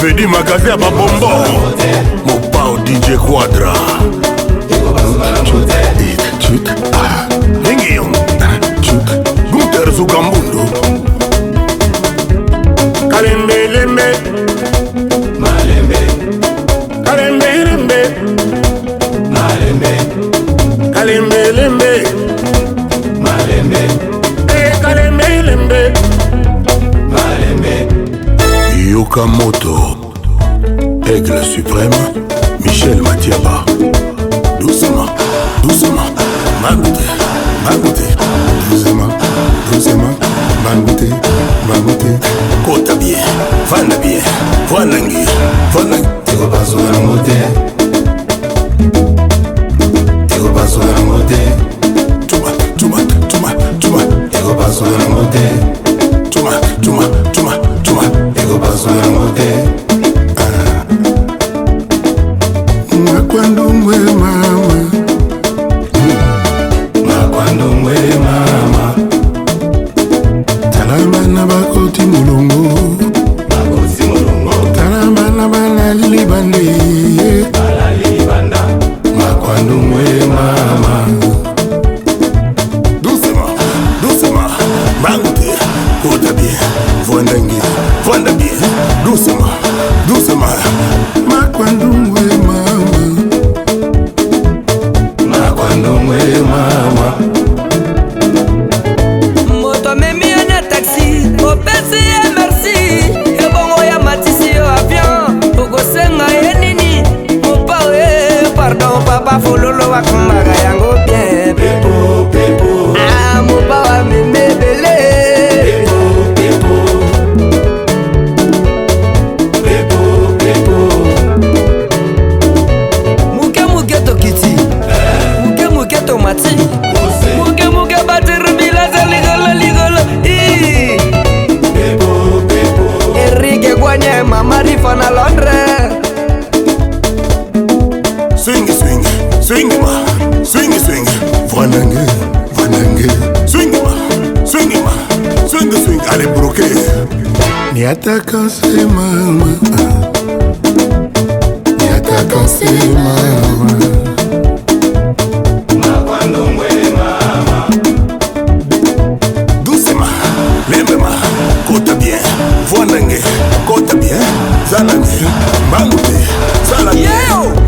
fedi magasin ya babombo mobao dj quadra mingi guter zukambo yoka moto aigle suprême michel matiaba doucement doucement magoute magoute tala bana bakoti molongo tala bana balali libande fin de swing allez broquer niatakanse mama niatakanse mama doucement lembema kota bien voi nange kota bien za nange mbangu te sala bien yeah!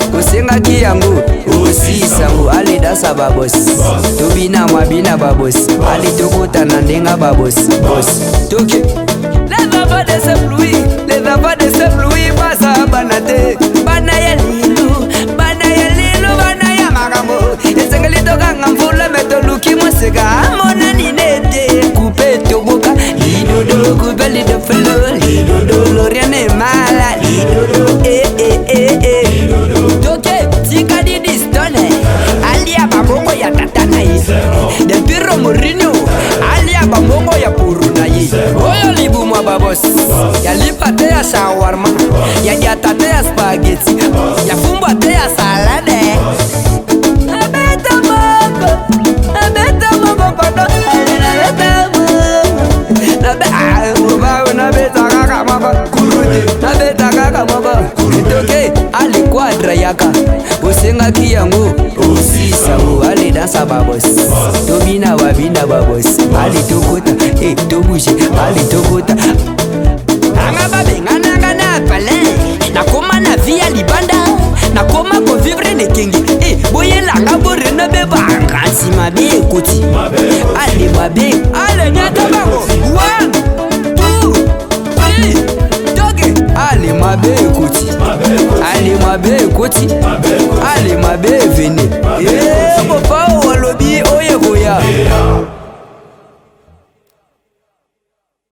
tosengaki yango osisango aledasa babosi tobina mabina babosi ale tokota na ndenga babosi bosi toke les enfants de ce pluie les enfants de ce pluie bazabana te bambongo ya puru na ye oyo libumwa babos yalipa te ya shawarma yadiata te ya spageti yafumbwa te ya salade ah, nabeta kaka maba itoke aliquadra yaka basengaki yango osisango ale dansa babos tobina babina babos ale tokota e tobushe ale tokota anga babengananga na palin nakoma na vi ya libanda nakoma kovivre nekenge e boyelanga borene be baanga nsima be ekoti ale mabe ale nyataba ma be ekoti ale ma be ekoti ale ma be evene e papa alobi oyekoya